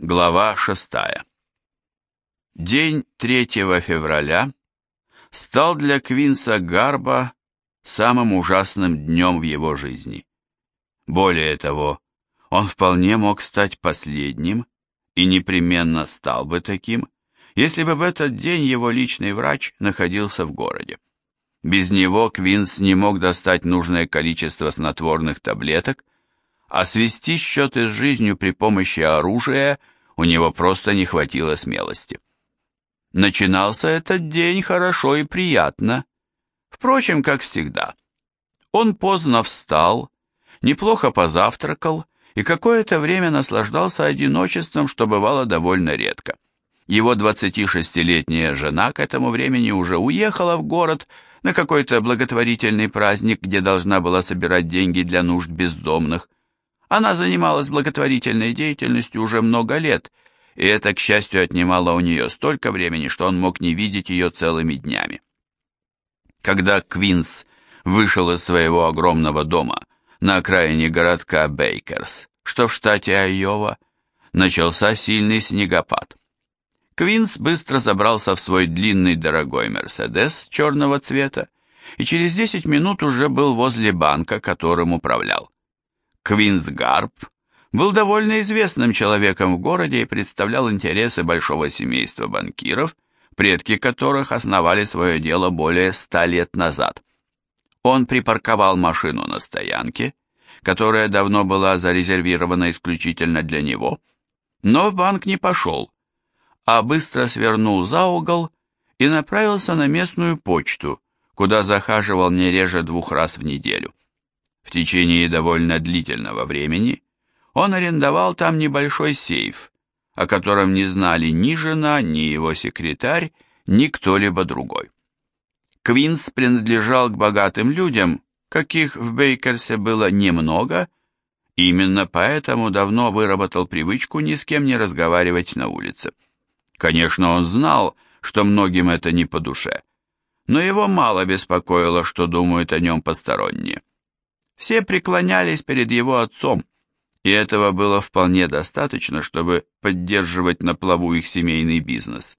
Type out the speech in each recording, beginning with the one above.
Глава шестая. День 3 февраля стал для Квинса Гарба самым ужасным днем в его жизни. Более того, он вполне мог стать последним и непременно стал бы таким, если бы в этот день его личный врач находился в городе. Без него Квинс не мог достать нужное количество снотворных таблеток, а свести счеты с жизнью при помощи оружия у него просто не хватило смелости. Начинался этот день хорошо и приятно. Впрочем, как всегда. Он поздно встал, неплохо позавтракал и какое-то время наслаждался одиночеством, что бывало довольно редко. Его 26-летняя жена к этому времени уже уехала в город на какой-то благотворительный праздник, где должна была собирать деньги для нужд бездомных. Она занималась благотворительной деятельностью уже много лет, и это, к счастью, отнимало у нее столько времени, что он мог не видеть ее целыми днями. Когда Квинс вышел из своего огромного дома на окраине городка Бейкерс, что в штате Айова, начался сильный снегопад. Квинс быстро забрался в свой длинный дорогой Мерседес черного цвета и через 10 минут уже был возле банка, которым управлял. Квинс Гарп был довольно известным человеком в городе и представлял интересы большого семейства банкиров, предки которых основали свое дело более ста лет назад. Он припарковал машину на стоянке, которая давно была зарезервирована исключительно для него, но в банк не пошел, а быстро свернул за угол и направился на местную почту, куда захаживал не реже двух раз в неделю. В течение довольно длительного времени он арендовал там небольшой сейф, о котором не знали ни жена, ни его секретарь, ни кто-либо другой. Квинс принадлежал к богатым людям, каких в Бейкерсе было немного, именно поэтому давно выработал привычку ни с кем не разговаривать на улице. Конечно, он знал, что многим это не по душе, но его мало беспокоило, что думают о нем посторонние. Все преклонялись перед его отцом, и этого было вполне достаточно, чтобы поддерживать на плаву их семейный бизнес.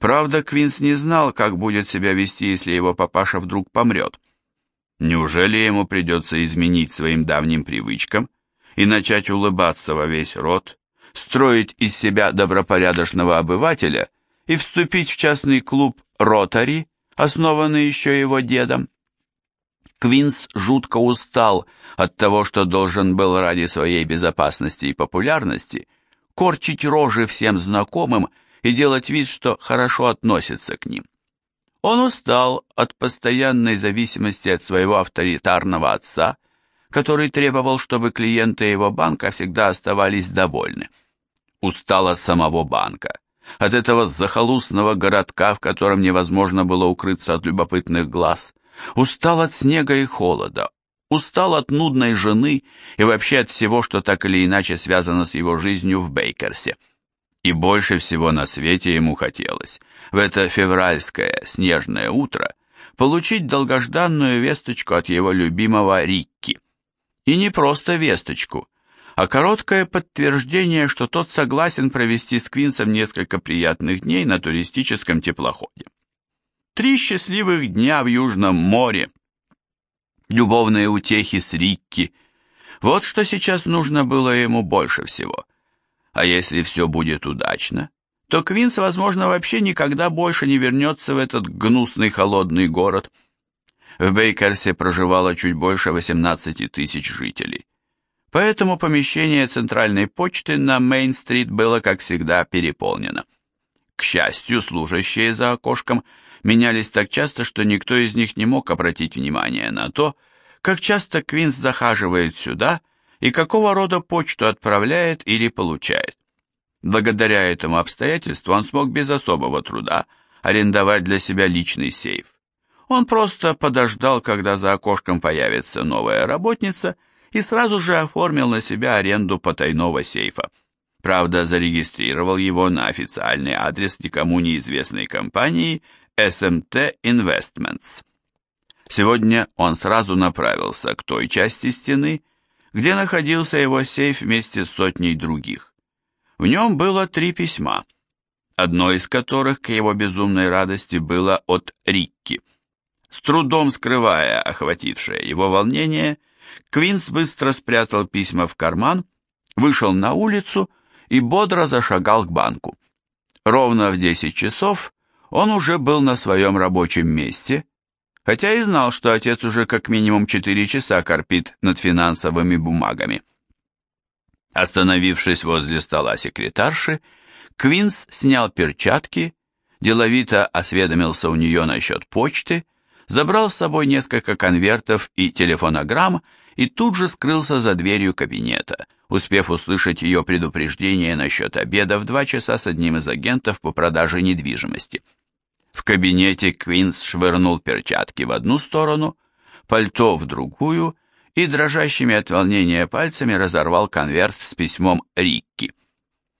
Правда, Квинс не знал, как будет себя вести, если его папаша вдруг помрет. Неужели ему придется изменить своим давним привычкам и начать улыбаться во весь рот, строить из себя добропорядочного обывателя и вступить в частный клуб «Ротари», основанный еще его дедом? Квинс жутко устал от того, что должен был ради своей безопасности и популярности корчить рожи всем знакомым и делать вид, что хорошо относится к ним. Он устал от постоянной зависимости от своего авторитарного отца, который требовал, чтобы клиенты его банка всегда оставались довольны. Устал от самого банка, от этого захолустного городка, в котором невозможно было укрыться от любопытных глаз – Устал от снега и холода, устал от нудной жены и вообще от всего, что так или иначе связано с его жизнью в Бейкерсе. И больше всего на свете ему хотелось в это февральское снежное утро получить долгожданную весточку от его любимого Рикки. И не просто весточку, а короткое подтверждение, что тот согласен провести с Квинсом несколько приятных дней на туристическом теплоходе. Три счастливых дня в Южном море. Любовные утехи с Рикки. Вот что сейчас нужно было ему больше всего. А если все будет удачно, то Квинс, возможно, вообще никогда больше не вернется в этот гнусный холодный город. В Бейкерсе проживало чуть больше 18 тысяч жителей. Поэтому помещение центральной почты на Мейн-стрит было, как всегда, переполнено. К счастью, служащие за окошком – менялись так часто, что никто из них не мог обратить внимание на то, как часто Квинс захаживает сюда и какого рода почту отправляет или получает. Благодаря этому обстоятельству он смог без особого труда арендовать для себя личный сейф. Он просто подождал, когда за окошком появится новая работница, и сразу же оформил на себя аренду потайного сейфа. Правда, зарегистрировал его на официальный адрес никому неизвестной компании SMT Investments. Сегодня он сразу направился к той части стены, где находился его сейф вместе с сотней других. В нем было три письма, одно из которых, к его безумной радости, было от Рикки. С трудом скрывая охватившее его волнение, Квинс быстро спрятал письма в карман, вышел на улицу и бодро зашагал к банку. Ровно в 10 часов он уже был на своем рабочем месте, хотя и знал, что отец уже как минимум 4 часа корпит над финансовыми бумагами. Остановившись возле стола секретарши, Квинс снял перчатки, деловито осведомился у нее насчет почты, забрал с собой несколько конвертов и телефонограмм и тут же скрылся за дверью кабинета, успев услышать ее предупреждение насчет обеда в два часа с одним из агентов по продаже недвижимости. В кабинете Квинс швырнул перчатки в одну сторону, пальто в другую и дрожащими от волнения пальцами разорвал конверт с письмом Рикки.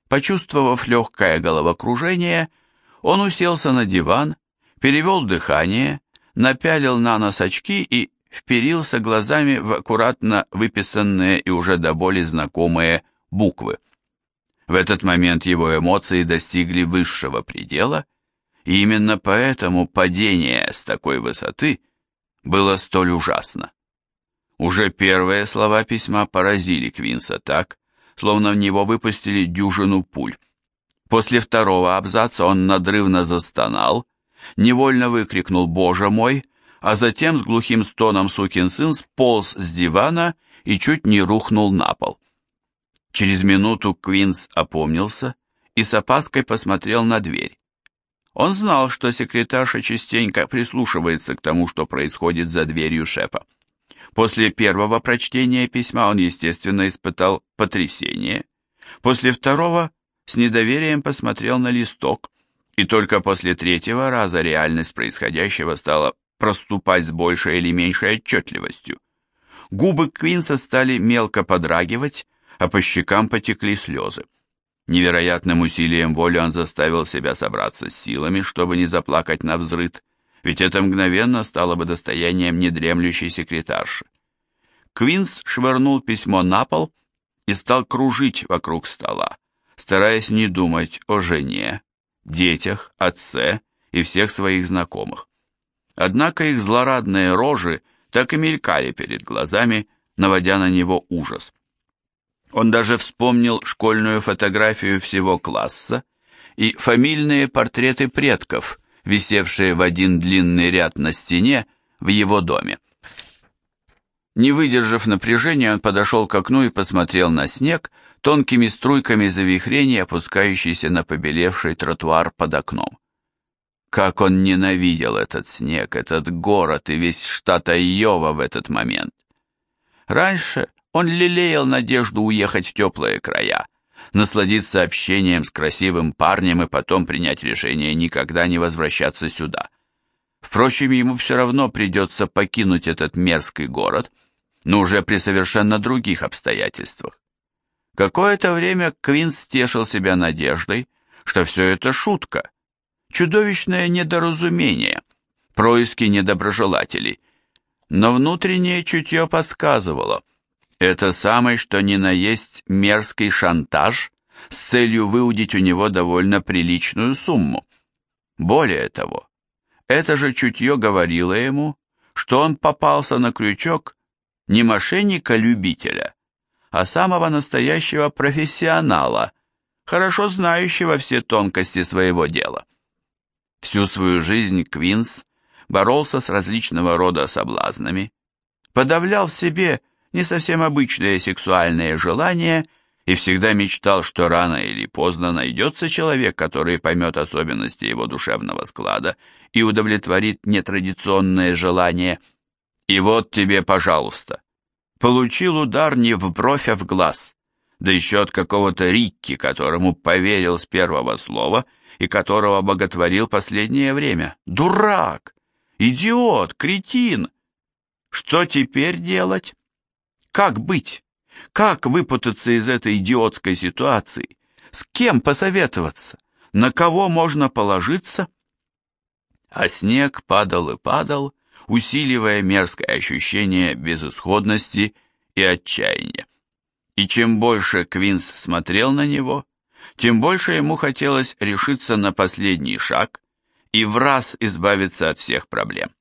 Почувствовав легкое головокружение, он уселся на диван, перевел дыхание, напялил на нос очки и вперился глазами в аккуратно выписанные и уже до боли знакомые буквы. В этот момент его эмоции достигли высшего предела, и именно поэтому падение с такой высоты было столь ужасно. Уже первые слова письма поразили Квинса так, словно в него выпустили дюжину пуль. После второго абзаца он надрывно застонал, невольно выкрикнул «Боже мой!», а затем с глухим стоном сукин сын сполз с дивана и чуть не рухнул на пол. Через минуту Квинс опомнился и с опаской посмотрел на дверь. Он знал, что секретарша частенько прислушивается к тому, что происходит за дверью шефа. После первого прочтения письма он, естественно, испытал потрясение. После второго с недоверием посмотрел на листок, и только после третьего раза реальность происходящего стала проступать с большей или меньшей отчетливостью. Губы Квинса стали мелко подрагивать, а по щекам потекли слезы. Невероятным усилием воли он заставил себя собраться с силами, чтобы не заплакать на взрыд, ведь это мгновенно стало бы достоянием недремлющей секретарши. Квинс швырнул письмо на пол и стал кружить вокруг стола, стараясь не думать о жене, детях, отце и всех своих знакомых. Однако их злорадные рожи так и мелькали перед глазами, наводя на него ужас. Он даже вспомнил школьную фотографию всего класса и фамильные портреты предков, висевшие в один длинный ряд на стене в его доме. Не выдержав напряжения, он подошел к окну и посмотрел на снег, тонкими струйками завихрений, опускающийся на побелевший тротуар под окном. Как он ненавидел этот снег, этот город и весь штат Айова в этот момент. Раньше он лелеял надежду уехать в теплые края, насладиться общением с красивым парнем и потом принять решение никогда не возвращаться сюда. Впрочем, ему все равно придется покинуть этот мерзкий город, но уже при совершенно других обстоятельствах. Какое-то время Квин стешил себя надеждой, что все это шутка, чудовищное недоразумение, происки недоброжелателей. Но внутреннее чутье подсказывало, это самый что ни на есть мерзкий шантаж с целью выудить у него довольно приличную сумму. Более того, это же чутье говорило ему, что он попался на крючок не мошенника-любителя, а самого настоящего профессионала, хорошо знающего все тонкости своего дела. Всю свою жизнь Квинс боролся с различного рода соблазнами, подавлял в себе не совсем обычные сексуальные желания и всегда мечтал, что рано или поздно найдется человек, который поймет особенности его душевного склада и удовлетворит нетрадиционные желания. И вот тебе, пожалуйста. Получил удар не в бровь, а в глаз, да еще от какого-то Рикки, которому поверил с первого слова – и которого боготворил последнее время. Дурак! Идиот! Кретин! Что теперь делать? Как быть? Как выпутаться из этой идиотской ситуации? С кем посоветоваться? На кого можно положиться? А снег падал и падал, усиливая мерзкое ощущение безысходности и отчаяния. И чем больше Квинс смотрел на него, тем больше ему хотелось решиться на последний шаг и в раз избавиться от всех проблем.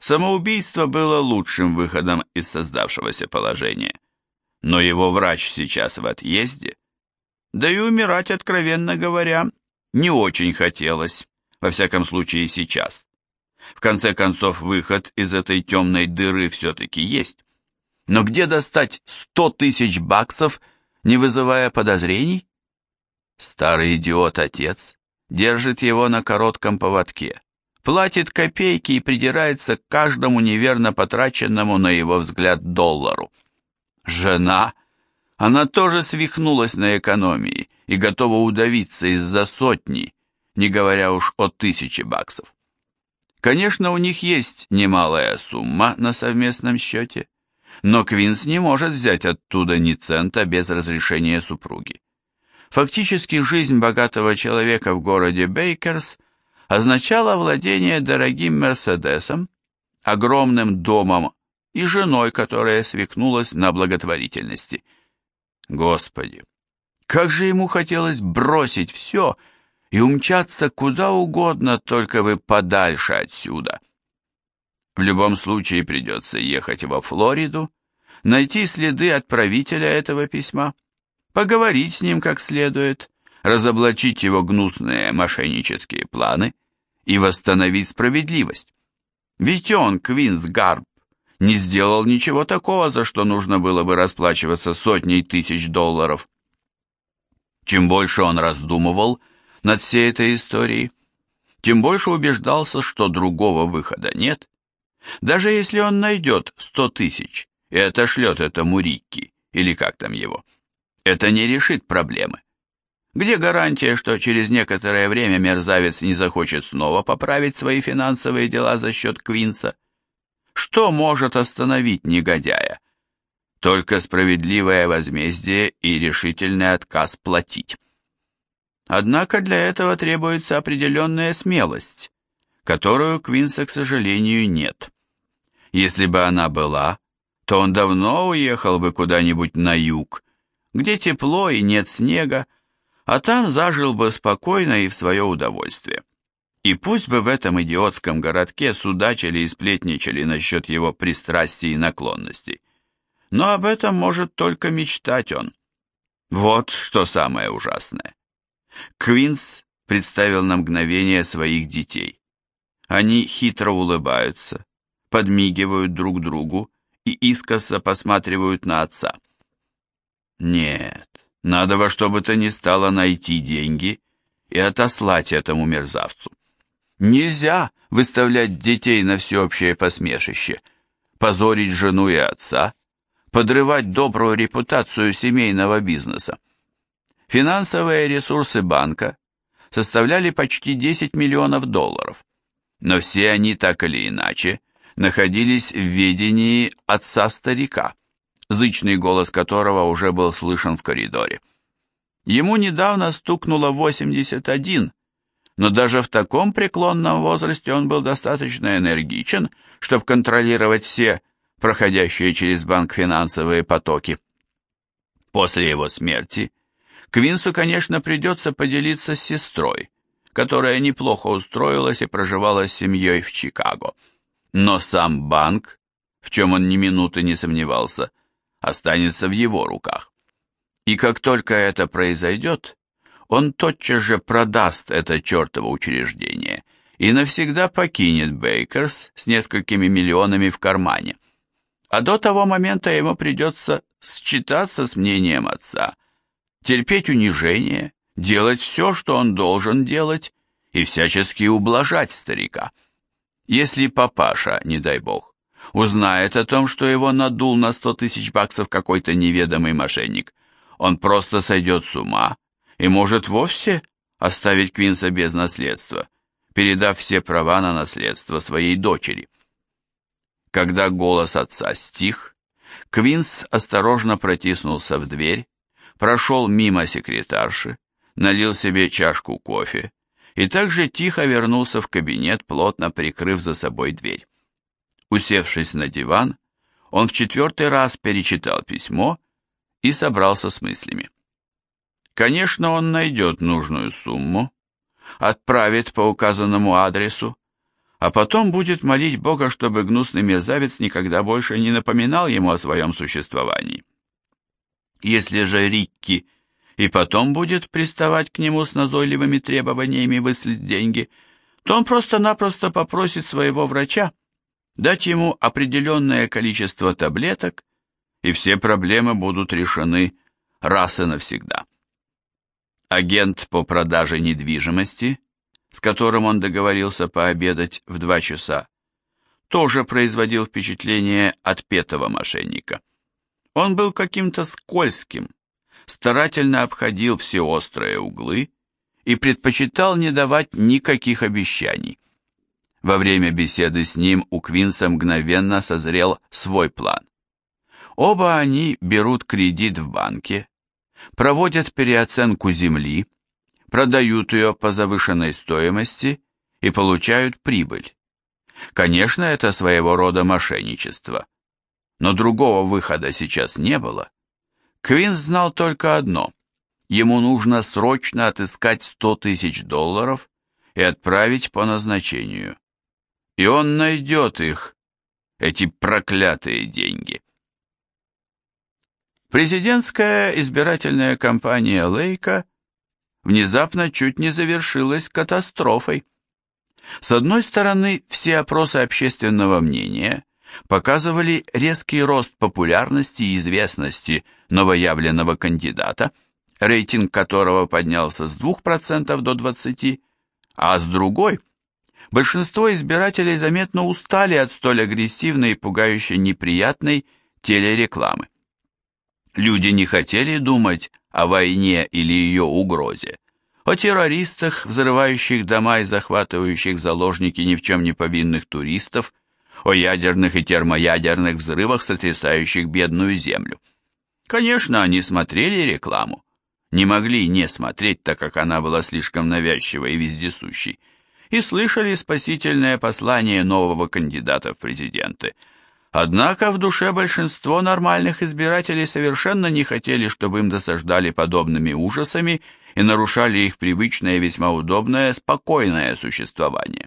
Самоубийство было лучшим выходом из создавшегося положения. Но его врач сейчас в отъезде, да и умирать, откровенно говоря, не очень хотелось, во всяком случае сейчас. В конце концов, выход из этой темной дыры все-таки есть. Но где достать сто тысяч баксов, не вызывая подозрений? Старый идиот-отец держит его на коротком поводке, платит копейки и придирается к каждому неверно потраченному на его взгляд доллару. Жена, она тоже свихнулась на экономии и готова удавиться из-за сотни, не говоря уж о тысяче баксов. Конечно, у них есть немалая сумма на совместном счете, но Квинс не может взять оттуда ни цента без разрешения супруги. Фактически жизнь богатого человека в городе Бейкерс означала владение дорогим Мерседесом, огромным домом и женой, которая свекнулась на благотворительности. Господи, как же ему хотелось бросить все и умчаться куда угодно, только бы подальше отсюда. В любом случае придется ехать во Флориду, найти следы отправителя этого письма, поговорить с ним как следует, разоблачить его гнусные мошеннические планы и восстановить справедливость. Ведь он, Квинс Гарб, не сделал ничего такого, за что нужно было бы расплачиваться сотней тысяч долларов. Чем больше он раздумывал над всей этой историей, тем больше убеждался, что другого выхода нет. Даже если он найдет сто тысяч и отошлет это Мурикки, или как там его, это не решит проблемы. Где гарантия, что через некоторое время мерзавец не захочет снова поправить свои финансовые дела за счет Квинса? Что может остановить негодяя? Только справедливое возмездие и решительный отказ платить. Однако для этого требуется определенная смелость, которую Квинса, к сожалению, нет. Если бы она была, то он давно уехал бы куда-нибудь на юг, где тепло и нет снега, а там зажил бы спокойно и в свое удовольствие. И пусть бы в этом идиотском городке судачили и сплетничали насчет его пристрастий и наклонностей. Но об этом может только мечтать он. Вот что самое ужасное. Квинс представил на мгновение своих детей. Они хитро улыбаются, подмигивают друг другу и искоса посматривают на отца. Нет, надо во что бы то ни стало найти деньги и отослать этому мерзавцу. Нельзя выставлять детей на всеобщее посмешище, позорить жену и отца, подрывать добрую репутацию семейного бизнеса. Финансовые ресурсы банка составляли почти 10 миллионов долларов, но все они так или иначе находились в ведении отца-старика, зычный голос которого уже был слышен в коридоре. Ему недавно стукнуло 81, но даже в таком преклонном возрасте он был достаточно энергичен, чтобы контролировать все проходящие через банк финансовые потоки. После его смерти Квинсу, конечно, придется поделиться с сестрой, которая неплохо устроилась и проживала с семьей в Чикаго. Но сам банк, в чем он ни минуты не сомневался, останется в его руках. И как только это произойдет, он тотчас же продаст это чертово учреждение и навсегда покинет Бейкерс с несколькими миллионами в кармане. А до того момента ему придется считаться с мнением отца, терпеть унижение, делать все, что он должен делать, и всячески ублажать старика. Если папаша, не дай бог, узнает о том, что его надул на сто тысяч баксов какой-то неведомый мошенник, он просто сойдет с ума и может вовсе оставить Квинса без наследства, передав все права на наследство своей дочери. Когда голос отца стих, Квинс осторожно протиснулся в дверь, прошел мимо секретарши, налил себе чашку кофе и также тихо вернулся в кабинет, плотно прикрыв за собой дверь. Усевшись на диван, он в четвертый раз перечитал письмо и собрался с мыслями. Конечно, он найдет нужную сумму, отправит по указанному адресу, а потом будет молить Бога, чтобы гнусный мерзавец никогда больше не напоминал ему о своем существовании. Если же Рикки и потом будет приставать к нему с назойливыми требованиями выслать деньги, то он просто-напросто попросит своего врача дать ему определенное количество таблеток, и все проблемы будут решены раз и навсегда. Агент по продаже недвижимости, с которым он договорился пообедать в два часа, тоже производил впечатление отпетого мошенника. Он был каким-то скользким, старательно обходил все острые углы и предпочитал не давать никаких обещаний. Во время беседы с ним у Квинса мгновенно созрел свой план. Оба они берут кредит в банке, проводят переоценку земли, продают ее по завышенной стоимости и получают прибыль. Конечно, это своего рода мошенничество, но другого выхода сейчас не было. Квин знал только одно. Ему нужно срочно отыскать 100 тысяч долларов и отправить по назначению. И он найдет их, эти проклятые деньги. Президентская избирательная кампания Лейка внезапно чуть не завершилась катастрофой. С одной стороны, все опросы общественного мнения показывали резкий рост популярности и известности новоявленного кандидата, рейтинг которого поднялся с 2% до 20%, а с другой – большинство избирателей заметно устали от столь агрессивной и пугающе неприятной телерекламы. Люди не хотели думать о войне или ее угрозе, о террористах, взрывающих дома и захватывающих заложники ни в чем не повинных туристов, о ядерных и термоядерных взрывах, сотрясающих бедную землю. Конечно, они смотрели рекламу, не могли не смотреть, так как она была слишком навязчивой и вездесущей, и слышали спасительное послание нового кандидата в президенты. Однако в душе большинство нормальных избирателей совершенно не хотели, чтобы им досаждали подобными ужасами и нарушали их привычное весьма удобное спокойное существование.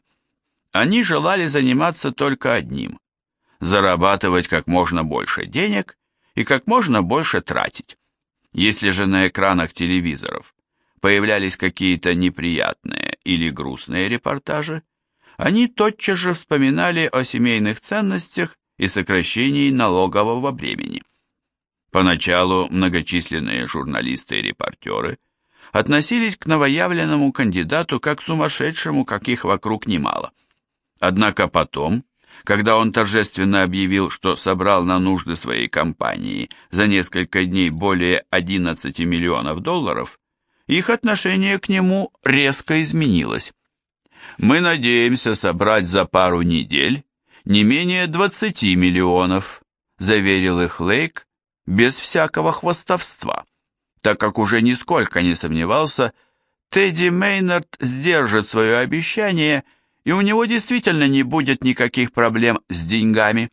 Они желали заниматься только одним – зарабатывать как можно больше денег и как можно больше тратить. Если же на экранах телевизоров появлялись какие-то неприятные или грустные репортажи, они тотчас же вспоминали о семейных ценностях и сокращении налогового бремени. Поначалу многочисленные журналисты и репортеры относились к новоявленному кандидату как к сумасшедшему, каких вокруг немало – Однако потом, когда он торжественно объявил, что собрал на нужды своей компании за несколько дней более 11 миллионов долларов, их отношение к нему резко изменилось. Мы надеемся собрать за пару недель не менее 20 миллионов, заверил их Лейк без всякого хвастовства, так как уже нисколько не сомневался, Тедди Мейнард сдержит свое обещание – и у него действительно не будет никаких проблем с деньгами.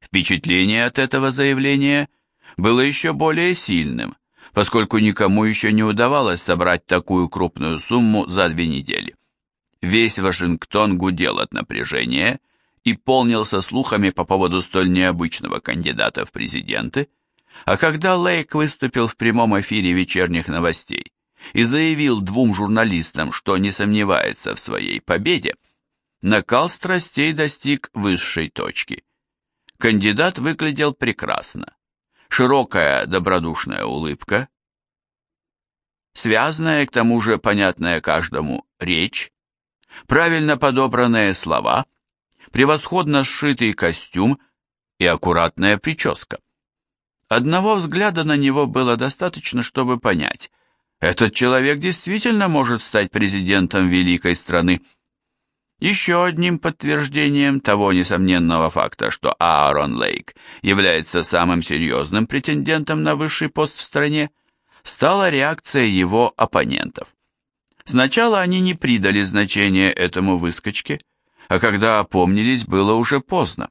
Впечатление от этого заявления было еще более сильным, поскольку никому еще не удавалось собрать такую крупную сумму за две недели. Весь Вашингтон гудел от напряжения и полнился слухами по поводу столь необычного кандидата в президенты, а когда Лейк выступил в прямом эфире вечерних новостей и заявил двум журналистам, что не сомневается в своей победе, накал страстей достиг высшей точки. Кандидат выглядел прекрасно. Широкая добродушная улыбка, связанная, к тому же понятная каждому, речь, правильно подобранные слова, превосходно сшитый костюм и аккуратная прическа. Одного взгляда на него было достаточно, чтобы понять – этот человек действительно может стать президентом великой страны. Еще одним подтверждением того несомненного факта, что Аарон Лейк является самым серьезным претендентом на высший пост в стране, стала реакция его оппонентов. Сначала они не придали значения этому выскочке, а когда опомнились, было уже поздно.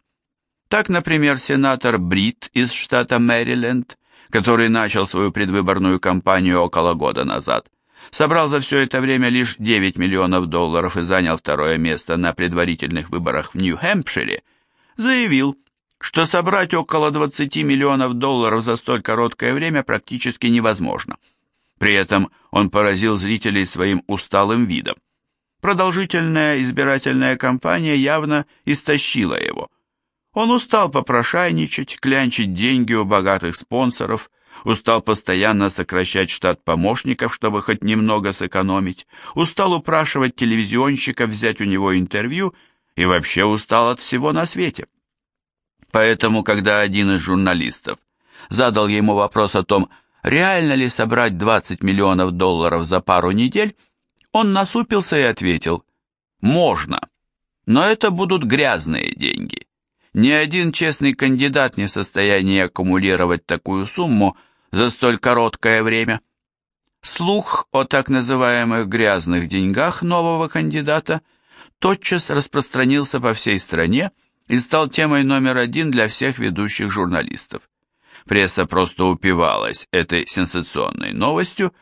Так, например, сенатор Брит из штата Мэриленд который начал свою предвыборную кампанию около года назад, собрал за все это время лишь 9 миллионов долларов и занял второе место на предварительных выборах в Нью-Хэмпшире, заявил, что собрать около 20 миллионов долларов за столь короткое время практически невозможно. При этом он поразил зрителей своим усталым видом. Продолжительная избирательная кампания явно истощила его. Он устал попрошайничать, клянчить деньги у богатых спонсоров, устал постоянно сокращать штат помощников, чтобы хоть немного сэкономить, устал упрашивать телевизионщиков взять у него интервью и вообще устал от всего на свете. Поэтому, когда один из журналистов задал ему вопрос о том, реально ли собрать 20 миллионов долларов за пару недель, он насупился и ответил, «Можно, но это будут грязные деньги. Ни один честный кандидат не в состоянии аккумулировать такую сумму за столь короткое время». Слух о так называемых грязных деньгах нового кандидата тотчас распространился по всей стране и стал темой номер один для всех ведущих журналистов. Пресса просто упивалась этой сенсационной новостью,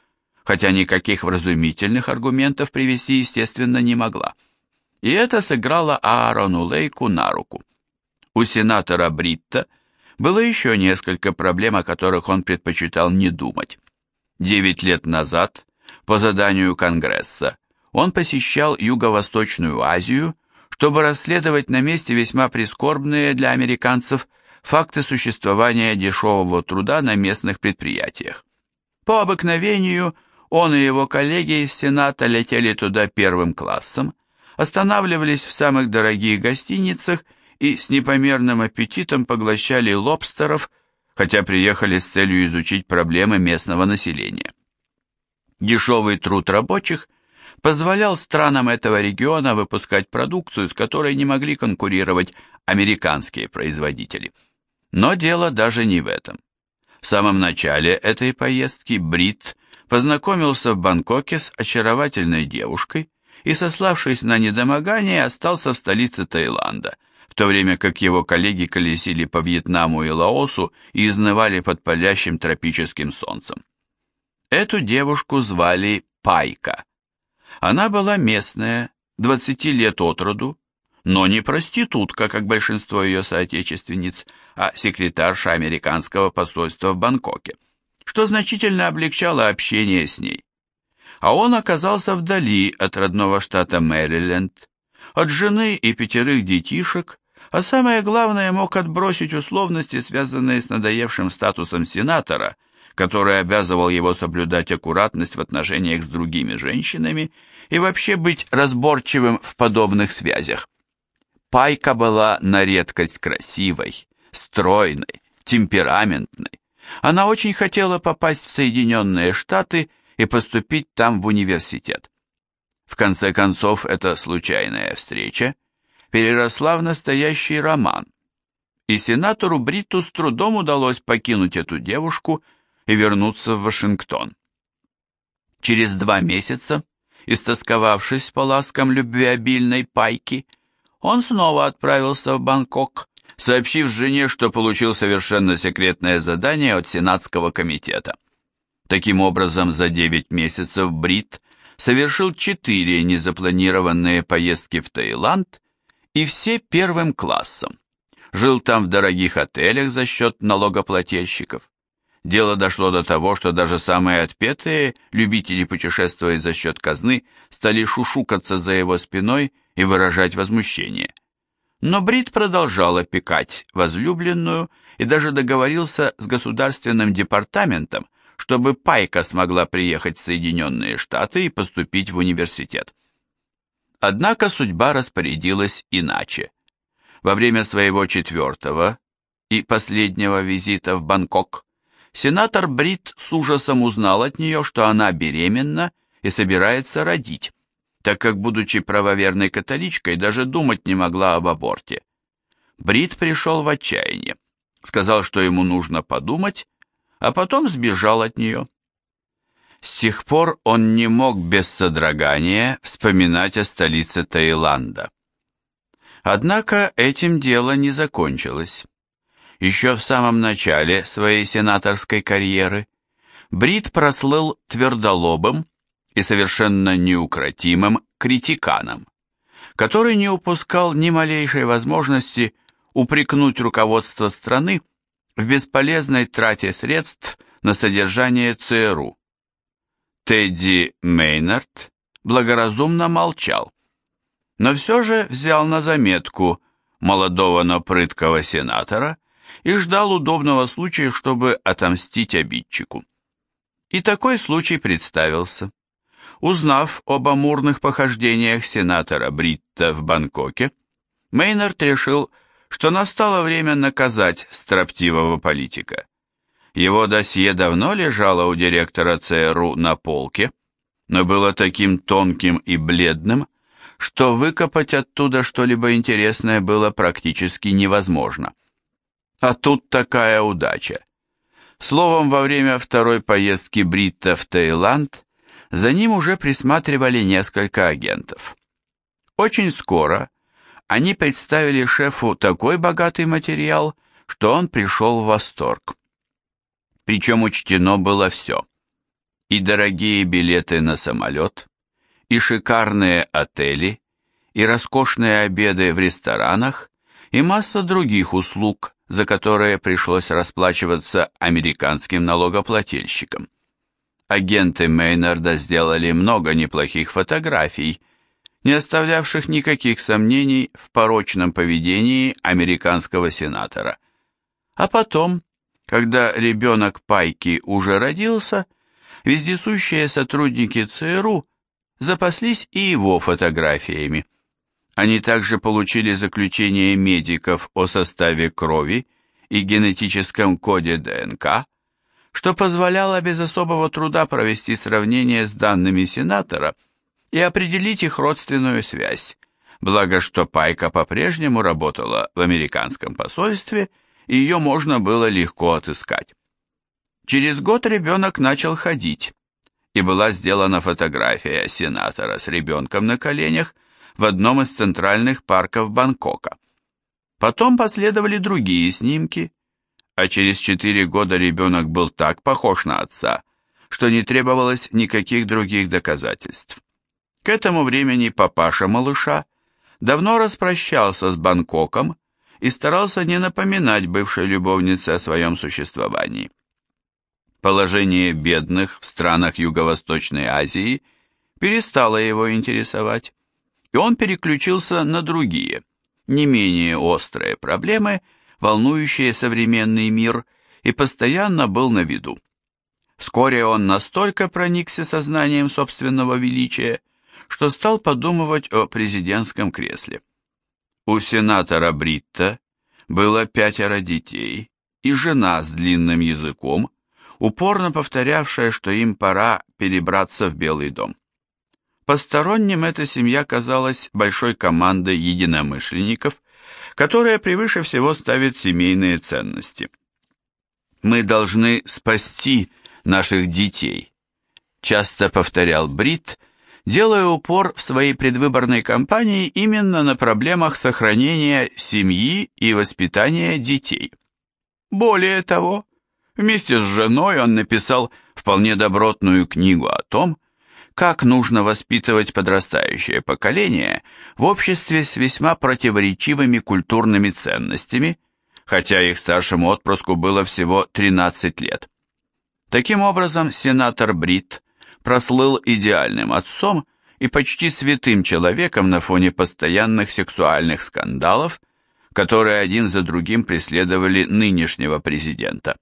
хотя никаких вразумительных аргументов привести, естественно, не могла. И это сыграло Аарону Лейку на руку. У сенатора Бритта было еще несколько проблем, о которых он предпочитал не думать. Девять лет назад, по заданию Конгресса, он посещал Юго-Восточную Азию, чтобы расследовать на месте весьма прискорбные для американцев факты существования дешевого труда на местных предприятиях. По обыкновению он и его коллеги из Сената летели туда первым классом, останавливались в самых дорогих гостиницах и с непомерным аппетитом поглощали лобстеров, хотя приехали с целью изучить проблемы местного населения. Дешевый труд рабочих позволял странам этого региона выпускать продукцию, с которой не могли конкурировать американские производители. Но дело даже не в этом. В самом начале этой поездки Брит познакомился в Бангкоке с очаровательной девушкой и, сославшись на недомогание, остался в столице Таиланда, в то время как его коллеги колесили по Вьетнаму и Лаосу и изнывали под палящим тропическим солнцем. Эту девушку звали Пайка. Она была местная, 20 лет от роду, но не проститутка, как большинство ее соотечественниц, а секретарша американского посольства в Бангкоке, что значительно облегчало общение с ней. А он оказался вдали от родного штата Мэриленд, от жены и пятерых детишек, а самое главное, мог отбросить условности, связанные с надоевшим статусом сенатора, который обязывал его соблюдать аккуратность в отношениях с другими женщинами и вообще быть разборчивым в подобных связях. Пайка была на редкость красивой, стройной, темпераментной. Она очень хотела попасть в Соединенные Штаты и поступить там в университет. В конце концов, эта случайная встреча переросла в настоящий роман, и сенатору Бритту с трудом удалось покинуть эту девушку и вернуться в Вашингтон. Через два месяца, истосковавшись по ласкам любвеобильной пайки, он снова отправился в Бангкок, сообщив жене, что получил совершенно секретное задание от Сенатского комитета. Таким образом, за 9 месяцев Брит совершил четыре незапланированные поездки в Таиланд и все первым классом. Жил там в дорогих отелях за счет налогоплательщиков. Дело дошло до того, что даже самые отпетые любители путешествовать за счет казны стали шушукаться за его спиной и выражать возмущение. Но Брит продолжал опекать возлюбленную и даже договорился с государственным департаментом, чтобы Пайка смогла приехать в Соединенные Штаты и поступить в университет. Однако судьба распорядилась иначе. Во время своего четвертого и последнего визита в Бангкок сенатор Брит с ужасом узнал от нее, что она беременна и собирается родить так как, будучи правоверной католичкой, даже думать не могла об аборте. Брит пришел в отчаяние, сказал, что ему нужно подумать, а потом сбежал от нее. С тех пор он не мог без содрогания вспоминать о столице Таиланда. Однако этим дело не закончилось. Еще в самом начале своей сенаторской карьеры Брит прослыл твердолобым и совершенно неукротимым критиканом, который не упускал ни малейшей возможности упрекнуть руководство страны в бесполезной трате средств на содержание ЦРУ. Тедди Мейнард благоразумно молчал, но все же взял на заметку молодого, но прыткого сенатора и ждал удобного случая, чтобы отомстить обидчику. И такой случай представился. Узнав об амурных похождениях сенатора Бритта в Бангкоке, Мейнард решил, что настало время наказать строптивого политика. Его досье давно лежало у директора ЦРУ на полке, но было таким тонким и бледным, что выкопать оттуда что-либо интересное было практически невозможно. А тут такая удача. Словом, во время второй поездки Бритта в Таиланд за ним уже присматривали несколько агентов. Очень скоро они представили шефу такой богатый материал, что он пришел в восторг. Причем учтено было все. И дорогие билеты на самолет, и шикарные отели, и роскошные обеды в ресторанах, и масса других услуг, за которые пришлось расплачиваться американским налогоплательщикам. Агенты Мейнарда сделали много неплохих фотографий, не оставлявших никаких сомнений в порочном поведении американского сенатора. А потом, когда ребенок Пайки уже родился, вездесущие сотрудники ЦРУ запаслись и его фотографиями. Они также получили заключение медиков о составе крови и генетическом коде ДНК, что позволяло без особого труда провести сравнение с данными сенатора – и определить их родственную связь, благо что Пайка по-прежнему работала в американском посольстве, и ее можно было легко отыскать. Через год ребенок начал ходить, и была сделана фотография сенатора с ребенком на коленях в одном из центральных парков Бангкока. Потом последовали другие снимки, а через четыре года ребенок был так похож на отца, что не требовалось никаких других доказательств. К этому времени папаша малыша давно распрощался с Бангкоком и старался не напоминать бывшей любовнице о своем существовании. Положение бедных в странах Юго-Восточной Азии перестало его интересовать, и он переключился на другие, не менее острые проблемы, волнующие современный мир, и постоянно был на виду. Вскоре он настолько проникся сознанием собственного величия, что стал подумывать о президентском кресле. У сенатора Бритта было пятеро детей и жена с длинным языком, упорно повторявшая, что им пора перебраться в Белый дом. Посторонним эта семья казалась большой командой единомышленников, которая превыше всего ставит семейные ценности. «Мы должны спасти наших детей», часто повторял Брит, делая упор в своей предвыборной кампании именно на проблемах сохранения семьи и воспитания детей. Более того, вместе с женой он написал вполне добротную книгу о том, как нужно воспитывать подрастающее поколение в обществе с весьма противоречивыми культурными ценностями, хотя их старшему отпрыску было всего 13 лет. Таким образом, сенатор Бритт прослыл идеальным отцом и почти святым человеком на фоне постоянных сексуальных скандалов, которые один за другим преследовали нынешнего президента.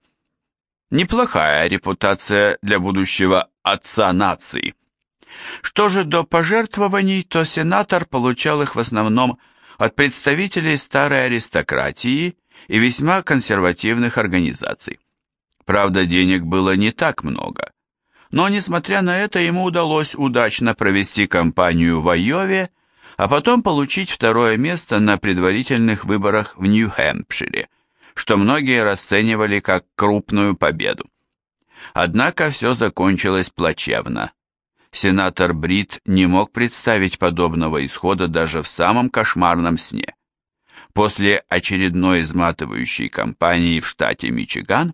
Неплохая репутация для будущего отца нации. Что же до пожертвований, то сенатор получал их в основном от представителей старой аристократии и весьма консервативных организаций. Правда, денег было не так много, но, несмотря на это, ему удалось удачно провести кампанию в Айове, а потом получить второе место на предварительных выборах в Нью-Хэмпшире, что многие расценивали как крупную победу. Однако все закончилось плачевно. Сенатор Брит не мог представить подобного исхода даже в самом кошмарном сне. После очередной изматывающей кампании в штате Мичиган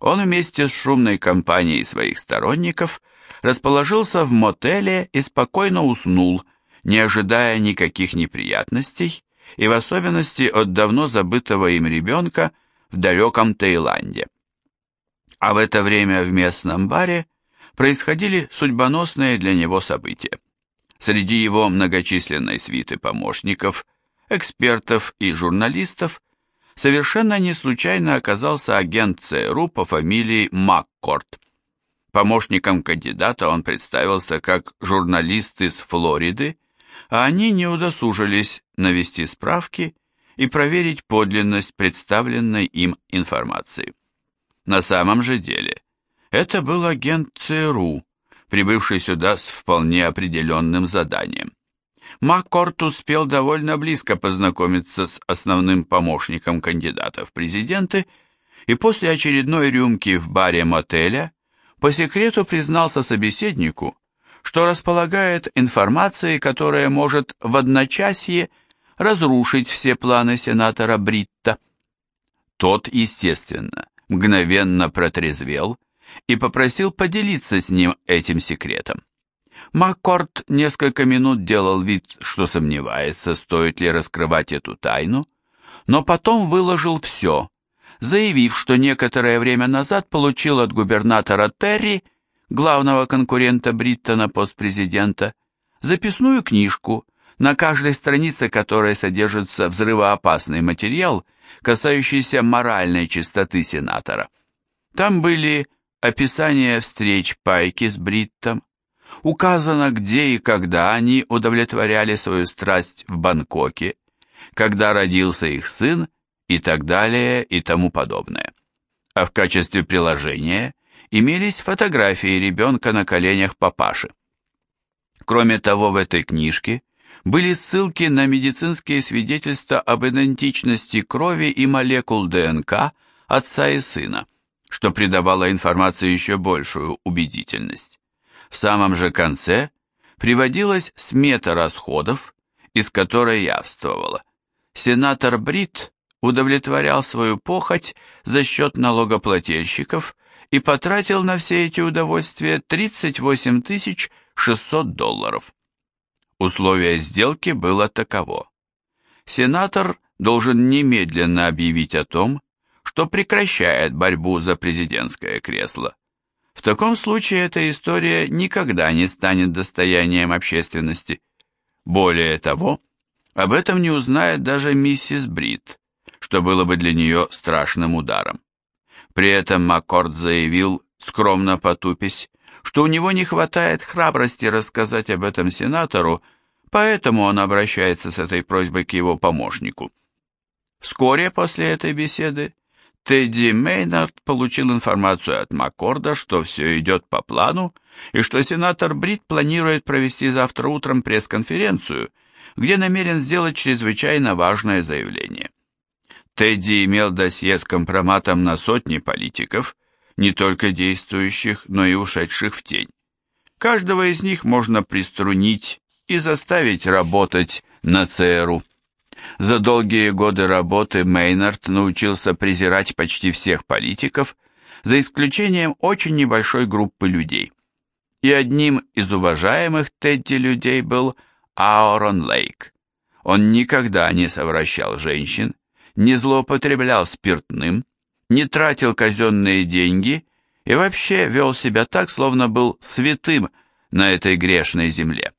он вместе с шумной компанией своих сторонников расположился в мотеле и спокойно уснул, не ожидая никаких неприятностей, и в особенности от давно забытого им ребенка в далеком Таиланде. А в это время в местном баре происходили судьбоносные для него события. Среди его многочисленной свиты помощников, экспертов и журналистов совершенно не случайно оказался агент ЦРУ по фамилии Маккорт. Помощником кандидата он представился как журналист из Флориды, а они не удосужились навести справки и проверить подлинность представленной им информации. На самом же деле, это был агент ЦРУ, прибывший сюда с вполне определенным заданием. Маккорт успел довольно близко познакомиться с основным помощником кандидата в президенты и после очередной рюмки в баре мотеля по секрету признался собеседнику, что располагает информацией, которая может в одночасье разрушить все планы сенатора Бритта. Тот, естественно, мгновенно протрезвел и попросил поделиться с ним этим секретом. Маккорд несколько минут делал вид, что сомневается, стоит ли раскрывать эту тайну, но потом выложил все, заявив, что некоторое время назад получил от губернатора Терри, главного конкурента Бритта на пост президента, записную книжку, на каждой странице которой содержится взрывоопасный материал, касающийся моральной чистоты сенатора. Там были описание встреч Пайки с Бриттом, указано, где и когда они удовлетворяли свою страсть в Бангкоке, когда родился их сын и так далее и тому подобное. А в качестве приложения имелись фотографии ребенка на коленях папаши. Кроме того, в этой книжке были ссылки на медицинские свидетельства об идентичности крови и молекул ДНК отца и сына что придавало информации еще большую убедительность. В самом же конце приводилась смета расходов, из которой явствовало. Сенатор Брит удовлетворял свою похоть за счет налогоплательщиков и потратил на все эти удовольствия 38 600 долларов. Условие сделки было таково. Сенатор должен немедленно объявить о том, что прекращает борьбу за президентское кресло. В таком случае эта история никогда не станет достоянием общественности. Более того, об этом не узнает даже миссис Брит, что было бы для нее страшным ударом. При этом Маккорд заявил, скромно потупясь, что у него не хватает храбрости рассказать об этом сенатору, поэтому он обращается с этой просьбой к его помощнику. Вскоре после этой беседы Тедди Мейнард получил информацию от Маккорда, что все идет по плану, и что сенатор Брит планирует провести завтра утром пресс-конференцию, где намерен сделать чрезвычайно важное заявление. Тедди имел досье с компроматом на сотни политиков, не только действующих, но и ушедших в тень. Каждого из них можно приструнить и заставить работать на ЦРУ. За долгие годы работы Мейнард научился презирать почти всех политиков, за исключением очень небольшой группы людей. И одним из уважаемых Тедди людей был Аорон Лейк. Он никогда не совращал женщин, не злоупотреблял спиртным, не тратил казенные деньги и вообще вел себя так, словно был святым на этой грешной земле.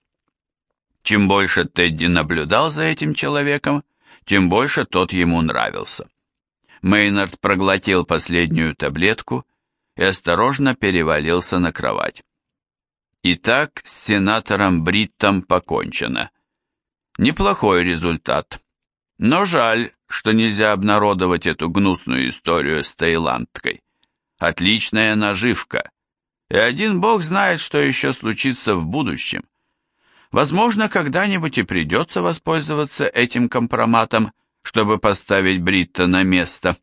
Чем больше Тедди наблюдал за этим человеком, тем больше тот ему нравился. Мейнард проглотил последнюю таблетку и осторожно перевалился на кровать. Итак, с сенатором Бриттом покончено. Неплохой результат. Но жаль, что нельзя обнародовать эту гнусную историю с таиландкой. Отличная наживка. И один бог знает, что еще случится в будущем. Возможно, когда-нибудь и придется воспользоваться этим компроматом, чтобы поставить Бритта на место.